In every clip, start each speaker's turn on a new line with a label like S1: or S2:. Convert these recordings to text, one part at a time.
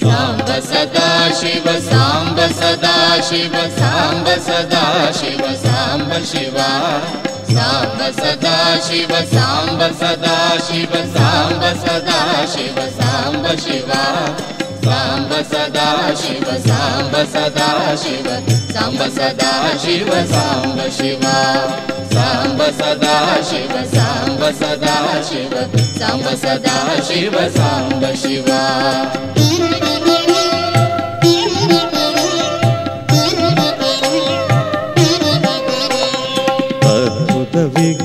S1: साम्ब सदा शिव साम्ब सदा शिव साम्ब सदा शिव साम्ब शिवा साम्ब सदा शिव साम्ब सदा शिव साम्ब सदा शिव साम्ब शिवा साम्ब सदा शिव साम्ब सदा शिव साम्ब सदा शिव साम्ब शिवा साम्ब सदा शिव साम्ब सदा शिव साम्ब सदा शिव साम्ब शिवा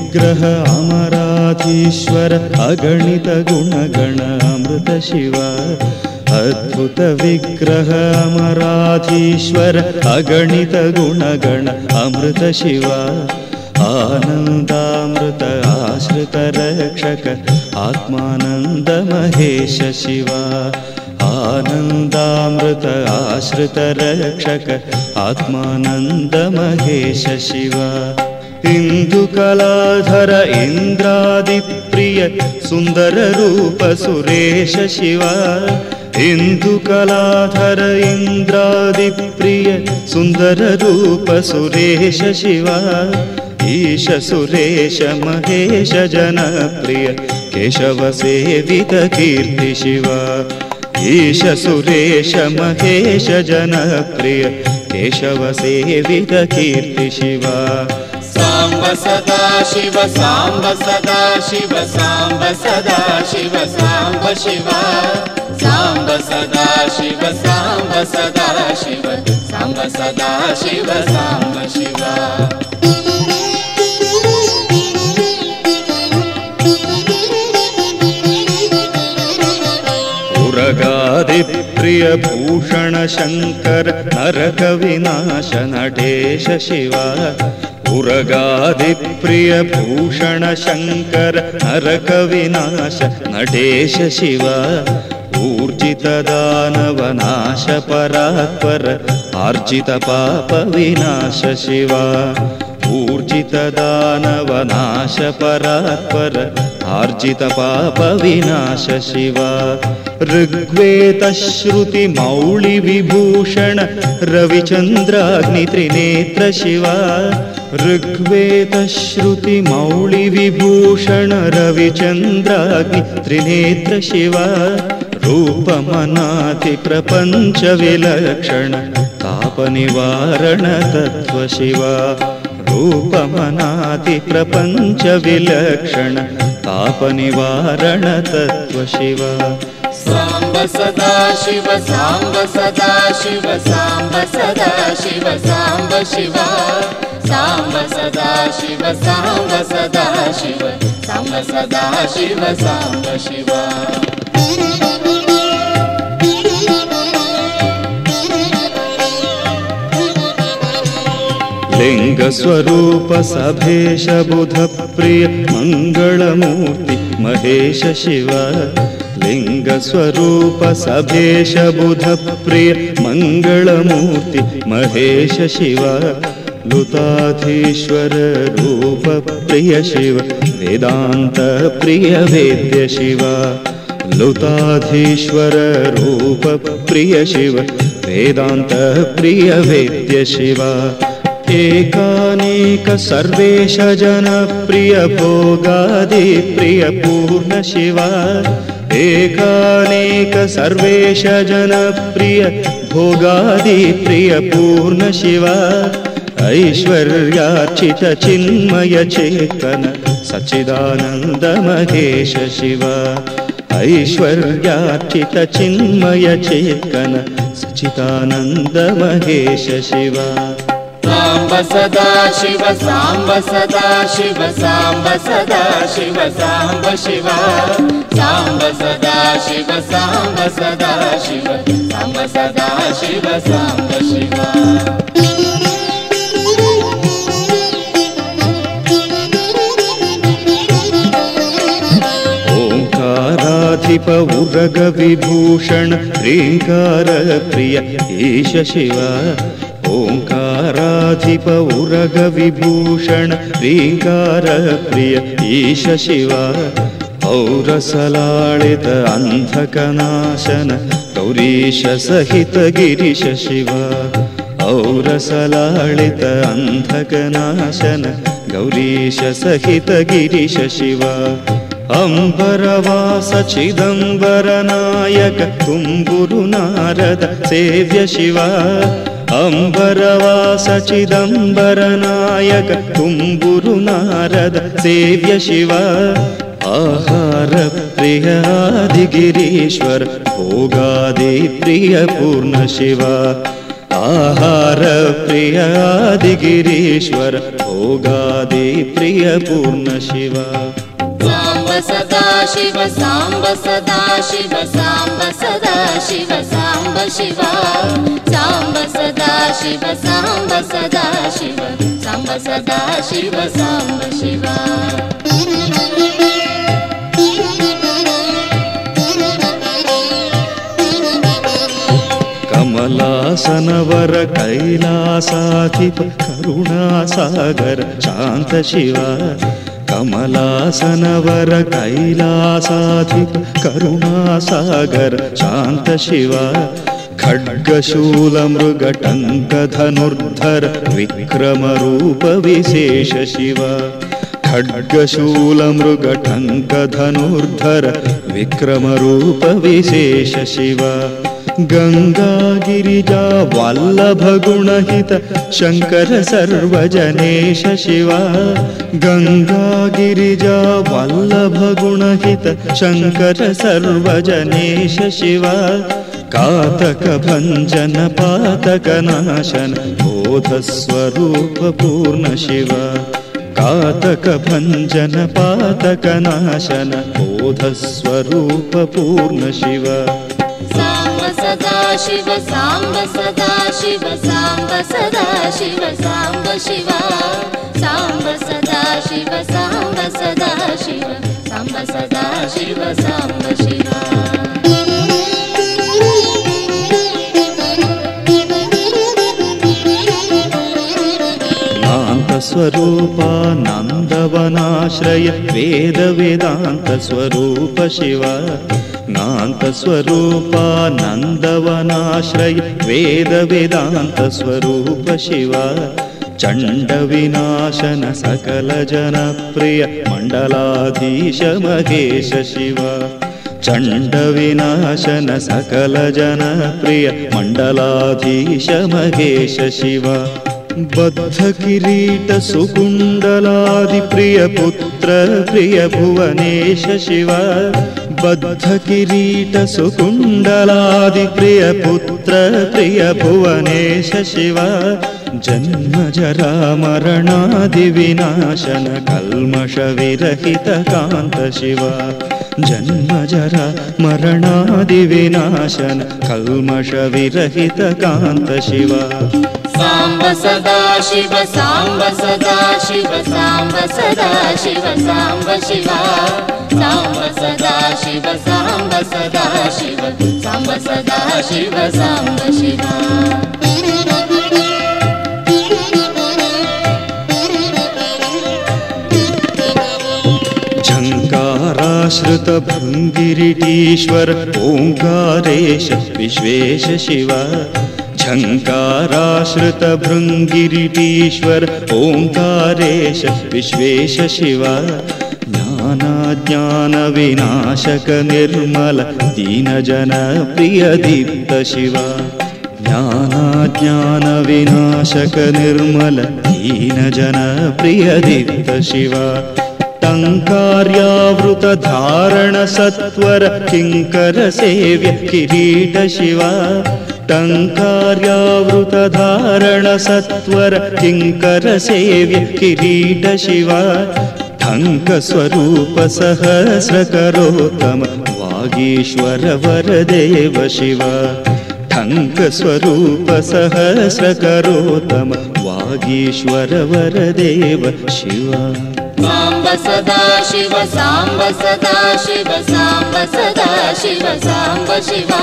S2: विग्रह अमराधीश्वर अगणित गुणगण अमृत शिव। अद्भुत विग्रह अमराधीश्वर अगणित गुणगण अमृत शिव। आनन्दामृत आश्रित रक्षक आत्मानन्द महेश शिव। आनन्दामृत आश्रित रक्षक आत्मानन्द महेश शिव इन्दुकलाधर इन्द्रादिप्रिय सुन्दररूप सुरेश शिव। इन्दुकलाधर इन्द्रादिप्रिय सुन्दररूप सुरेश शिव। ईश सुरेश महेश जनप्रिय केशवसेवित कीर्ति शिव। ईश सुरेश महेश जनप्रिय केशवसेवित कीर्ति शिवा
S1: साम्ब सदा शिव साम्ब सदा शिव साम्ब सदा शिव साम्ब शिवा। साम्ब सदा शिव साम्ब सदा शिव साम्ब सदा शिव साम्ब शिवा।
S2: उरगादिप्रिय भूषण शङ्कर नरकविनाश नटेश शिव उरगादिप्रिय भूषण शङ्कर नरकविनाश नटेश शिव ऊर्जित दानवनाश परात्पर आर्जित पाप विनाश शिव ऊर्जित दानवनाश परात्पर आर्जित पाप विनाश शिव। ऋग्वेदश्रुति मौळि विभूषण रविचन्द्राग्नित्रिनेत्र शिव ऋग्वेदश्रुति मौळि विभूषण रविचन्द्राग्नि त्रिनेत्र शिव रूपमनाति प्रपञ्च विलक्षण तापनिवारण तत्त्व शिव रूपमनाति प्रपञ्च विलक्षण तापनिवारण तत्त्व शिव
S1: साम्ब सदा शिव साम्ब सदा शिव साम्ब सदा शिव साम्ब शिवा साम्ब सदा शिव साम्ब सदा शिव साम्ब सदा शिव साम्ब शिवा
S2: लिङ्गस्वरूप सभेश बुधप्रिय मङ्गलमूर्ति महेश शिव लिङ्गस्वरूप सभेश बुधप्रिय मङ्गलमूर्ति महेश शिव लुताधीश्वर रूप प्रिय शिव वेदान्त प्रिय वेद्य शिव। लुताधीश्वर रूप प्रिय शिव वेदान्त प्रिय वेद्य शिव। एकानेक सर्वेश जन प्रिय भोगादि प्रिय पूर्ण शिव। एकानेक सर्वेश जनप्रिय भोगादि प्रिय पूर्ण शिव। ऐश्वर्यार्चित चिन्मय चेतन सच्चिदानन्द महेश शिव। ऐश्वर्यार्चित चिन्मय चेतन सच्चिदानन्द महेश शिव।
S1: साम्ब सदा शिव साम्ब सदा शिव साम्ब सदा शिव साम्ब शिवा। साम्ब सदा शिव साम्ब सदा शिव साम्ब सदा शिव साम्ब शिवा
S2: ओङ्काराधिप उरगविभूषण ह्रीङ्कार प्रिय ईश शिव। ओङ्काराधिप उरगविभूषण ह्रीङ्कार प्रिय ईश शिव। औरसलाळित अन्धकनाशन गौरीश सहित गिरिश शिव। औरसलाळित अन्धकनाशन गौरीश सहित गिरिश शिव अम्बरवास चिदम्बरनायक तुम्बुरु नारद सेव्य शिव। अम्बरवास चिदम्बरनायक तुम्बुरु नारद सेव्य शिव। आहार प्रियादिगिरीश्वर भोगादि प्रिय पूर्ण शिव। आहार प्रियादिगिरीश्वर भोगादि प्रिय पूर्ण शिव
S1: साम्ब सदा शिव साम्ब सदा शिव साम्ब सदा शिव साम्ब शिवा। साम्ब सदा शिव साम्ब सदा शिव साम्ब सदा शिव साम्ब शिवा।
S2: कमलासनवर कैलासाधिप करुणासागर शान्त शिव कमलासनवर कैलासाधिप करुणासागर शान्त शिव खड्गशूलमृगटङ्कधनुर्धर विक्रमरूप विशेष शिव। खड्गशूलमृगटङ्कधनुर्धर विक्रमरूप विशेष शिव गङ्गागिरिजा वल्लभगुणहित शङ्कर सर्वजनेश शिव गङ्गागिरिजा वल्लभगुणहित शङ्कर सर्वजनेश शिव कातकभञ्जन पातकनाशन बोधस्वरूप पूर्ण शिव। कातकभञ्जन पातकनाशन बोधस्वरूप पूर्ण शिव
S1: शिव साम्ब सदा शिव साम्ब सदा शिव साम्ब शिवा। साम्ब सदा शिव साम्ब
S2: नान्तस्वरूपा नन्दवनाश्रय वेदवेदान्तस्वरूप शिव नान्तस्वरूपा नन्दवनाश्रय वेदवेदान्तस्वरूप शिव चण्डविनाशन सकलजनप्रिय मण्डलाधीश महेश शिव चण्डविनाशन सकलजनप्रिय मण्डलाधीश महेश शिव बद्धकिरीट सुकुण्डलादिप्रिय पुत्र प्रिय भुवनेश शिव बद्धकिरीट सुकुण्डलादिप्रिय पुत्र प्रिय भुवनेश शिव। शिव जन्मजरा मरणादिविनाशन कल्मषविरहित
S1: सदा शिव साम्ब सदा शिव साम्ब शिव शिव साम्ब सदा शिव सदा शिव साम्ब शिवा
S2: झङ्काराश्रितभृङ्गिरिटीश्वर ओङ्कारेश विश्वेश शिव विश्वेश शिव ज्ञानाज्ञानविनाशक निर्मल दीनजन प्रियदीप्त शिव ज्ञानाज्ञानविनाशक निर्मल दीनजन शिव टङ्कार्यावृतधारण सत्वर किङ्कर सेव्य किरीट शिव टङ्कार्यावृतधारण सत्वर किङ्कर सेव्य किरीट शिव टङ्कस्वरूप सहस्रकरोत्तम वागीश्वर वरदेव शिव टङ्कस्वरूप सहस्रकरोत्तम वागीश्वर वरदेव शिवा
S1: साम्ब सदा शिव साम्ब सदा शिव साम्ब सदा शिव साम्ब शिवा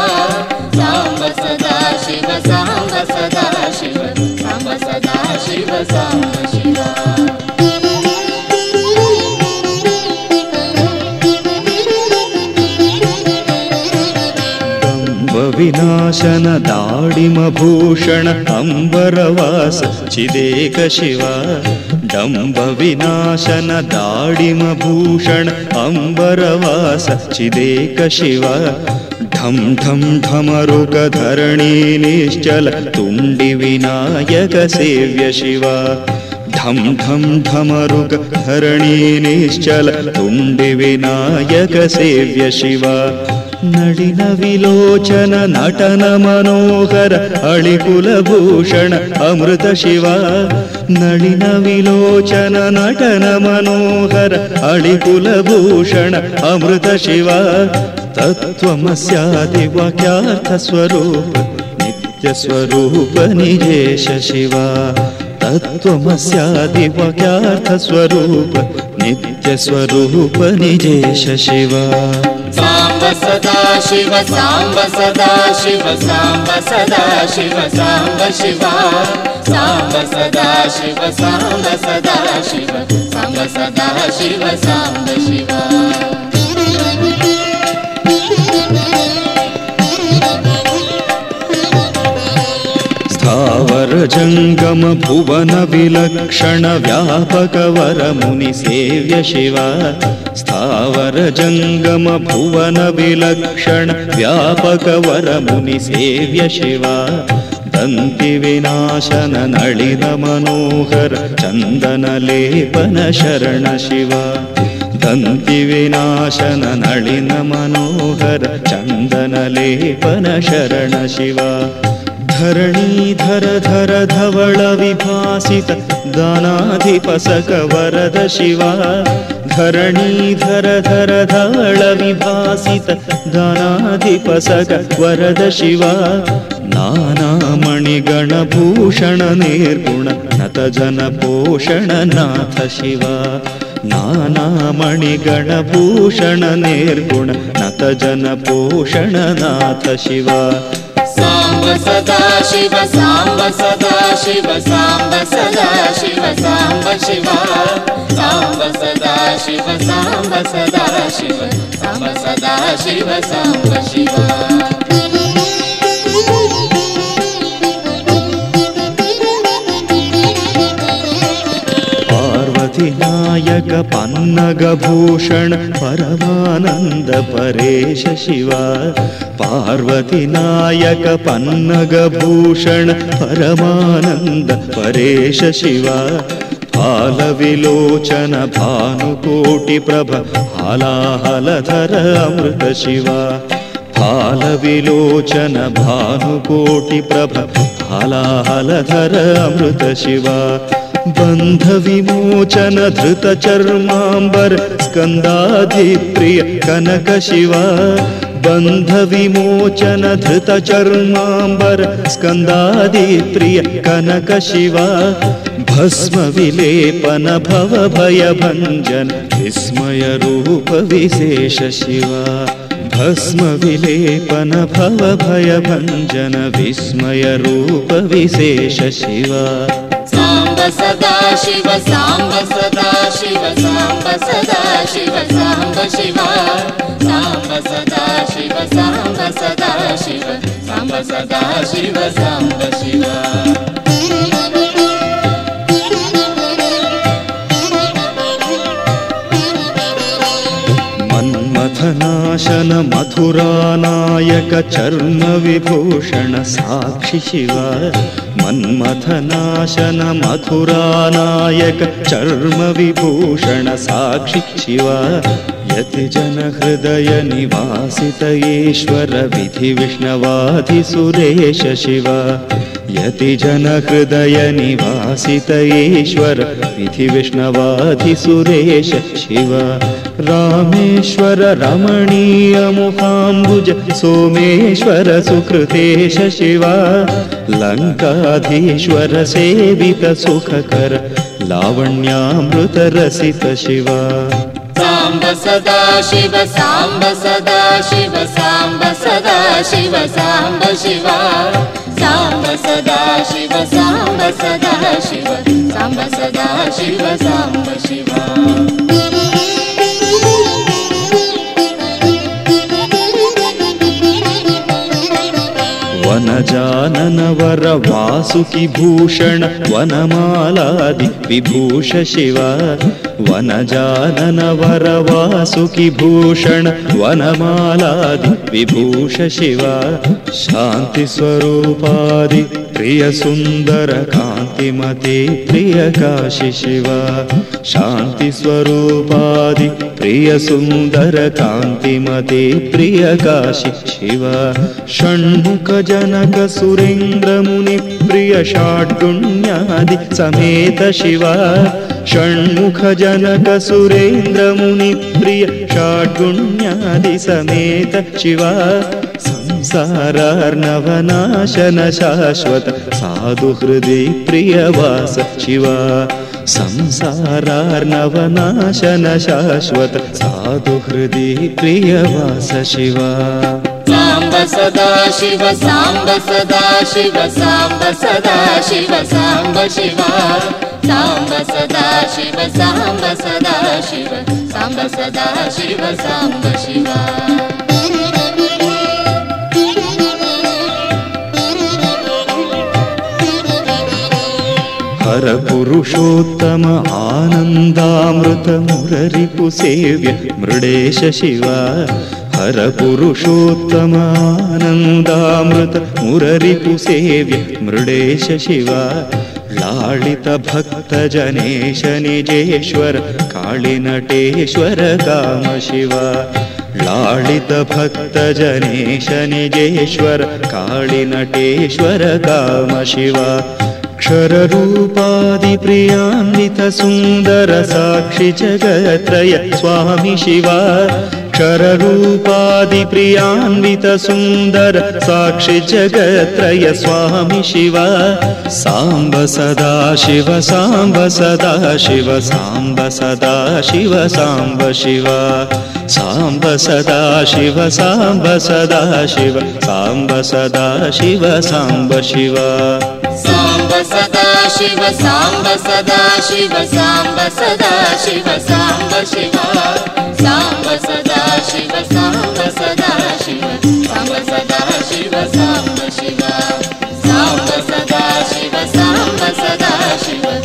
S2: विनाशन दाडिमभूषण अम्बरवास चिदेक शिव। डम्ब विनाशन दाडिमभूषण अम्बरवास चिदेक शिव। ढं ढं ढमरुकधरणी निश्चल तुण्डि विनायक सेव्य शिव। ढं ढं ढमरुक ನಳಿನ ವಿಲೋಚನ, ನಟನ ಮನೋಹರ ಅಳಿಕುಲಭೂಷಣ ಅಮೃತ ಶಿವ. ನಳಿನ ವಿಲೋಚನ, ನಟನ ಮನೋಹರ ಅಳಿಕುಲಭೂಷಣ ಅಮೃತ ಶಿವ. ತತ್ವಮಸ್ಯಾದಿ ವಾಕ್ಯಾರ್ಥ ಸ್ವರೂಪ, ನಿತ್ಯ ಸ್ವರೂಪ ನಿಜೇಶ ಶಿವ. ತತ್ವಮಸ್ಯಾದಿ ವಾಕ್ಯಾರ್ಥ ಸ್ವರೂಪ, ನಿತ್ಯ ಸ್ವರೂಪ ನಿಜೇಶ ಶಿವಾ.
S1: साम्ब सदा शिव साम्ब सदा शिव साम्ब सदा शिव साम्ब शिवा। साम्ब सदा शिव साम्ब सदा शिव साम्ब सदा शिव साम्ब शिवा
S2: जङ्गम भुवन विलक्षण व्यापक वर मुनि सेव्य शिव। स्थावर जङ्गम भुवन विलक्षण व्यापक वर मुनि सेव्य शिव। दन्ति विनाशन नळिन मनोहर चन्दन लेपन शरण शिव दन्ति विनाशन नळिन मनोहर चन्दन लेपन शरण शिव धरणीधर धर धवळ विभासित दानाधिपसक वरद शिवा। धरणीधर धर धवळ विभासित दानाधिपसक वरद शिवा। नानामणिगणभूषण निर्गुण नत जन पोषण नाथ शिवा। नानामणिगणभूषण निर्गुण नत जन पोषण नाथ शिवा
S1: साम्ब सदा शिव साम्ब सदा शिव साम्ब सदा शिव साम्ब शिवा। साम्ब सदा शिव साम्ब सदा शिव साम्ब सदा शिव साम्ब शिवा
S2: पन्नगभूषण परमानन्द परेश शिवा। पार्वती पन्नगभूषण परमानन्द परेश शिवा। हालविलोचन भानुकोटिप्रभ हालाहलधर अमृत शिवा। हालविलोचन भानुकोटिप्रभ हालाहलधर अमृत शिवा बन्धविमोचन धृतचर्माम्बर स्कन्दाधिप्रिय कनक शिवा बन्धविमोचन धृतचर्माम्बर स्कन्दादिप्रिय कनक शिवा भस्मविलेपन भवभयभञ्जन विस्मयरूप विशेष शिवा भस्मविलेपन भवभयभञ्जन विस्मयरूप विशेष शिवा
S1: सदा शिव साम्ब सदा शिव साम्ब सदा शिव साम्ब शिवा। साम्ब सदा शिव साम्ब सदा शिव साम्ब सदा शिव साम्ब शिवा
S2: मन्मथनाशन मथुरानायक चर्म विभूषण साक्षि शिवा। मन्मथनाशन मथुरानायक चर्म विभूषण साक्षि शिवा। यतिजन हृदय निवासित ईश्वर विधि विष्णवाधि सुरेश शिव। यतिजन हृदय निवासित ईश्वर विधि विष्णवाधि सुरेश शिव रामेश्वर रमणीय मुखाम्बुज सोमेश्वर सुकृतेश शिवा लङ्काधीश्वर सेवित सुखकर लावण्यामृत रसित शिवा।
S1: साम्ब सदा शिव साम्ब सदा शिव साम्ब सदा शिव साम्ब शिवा। साम्ब सदा शिव साम्ब सदा शिव साम्ब सदा शिव साम्ब शिवा
S2: वनजानन वर वासुकि भूषण वनमालादि विभूष शिव। वनजानन वर वासुकि भूषण वनमालादि विभूष शिव। शान्तिस्वरूपादि प्रिय सुन्दर कान्तिमते प्रिय काशि शिव। शान्तिस्वरूपादि प्रिय सुन्दर कान्तिमते प्रिय काशि शिव। षण्मुख जनक सुरेन्द्रमुनि प्रिय षाड्गुण्यादि समेत शिव। षण्मुख जनक सुरेन्द्रमुनि प्रिय षाड्गुण्यादि समेत शिव संसारार्णवनाशन शाश्वत साधु हृदि प्रियवास शिव। संसारार्णवनाशन शाश्वत साधु हृदि शिव
S1: साम्ब शिव। साम्ब सदा शिव साम्ब सदा शिव साम्ब सदा शिव साम्ब शिव
S2: हर पुरुषोत्तम आनन्दामृत मुररिपु सेव्य मृडेश शिव। हर पुरुषोत्तम आनन्दामृत मृडेश शिव। लालित भक्त जनेश निजेश्वर काळिनटेश्वर काम शिव। लालित भक्त जनेश निजेश्वर काळिनटेश्वर काम शिव क्षररूपादिप्रियान्वित सुन्दर साक्षि जगत्रय स्वामि शिव। क्षररूपादिप्रियान्वित सुन्दर साक्षि जगत्रय स्वामि शिव। साम्ब सदा शिव साम्ब सदा शिव साम्ब सदा शिव साम्ब शिव। साम्ब सदा शिव साम्ब सदा शिव साम्ब सदा शिव साम्ब शिव
S1: साम्ब सदा शिव साम्ब सदा शिव साम्ब सदा शिव साम्ब शिव। साम्ब सदा शिव साम्ब सदा शिव साम्ब सदा शिव साम्ब शिव। साम्ब सदा शिव साम्ब सदा शिव